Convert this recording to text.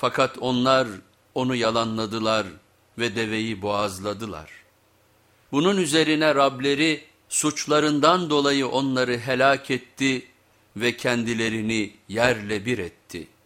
Fakat onlar onu yalanladılar ve deveyi boğazladılar. Bunun üzerine Rableri suçlarından dolayı onları helak etti ve kendilerini yerle bir etti.''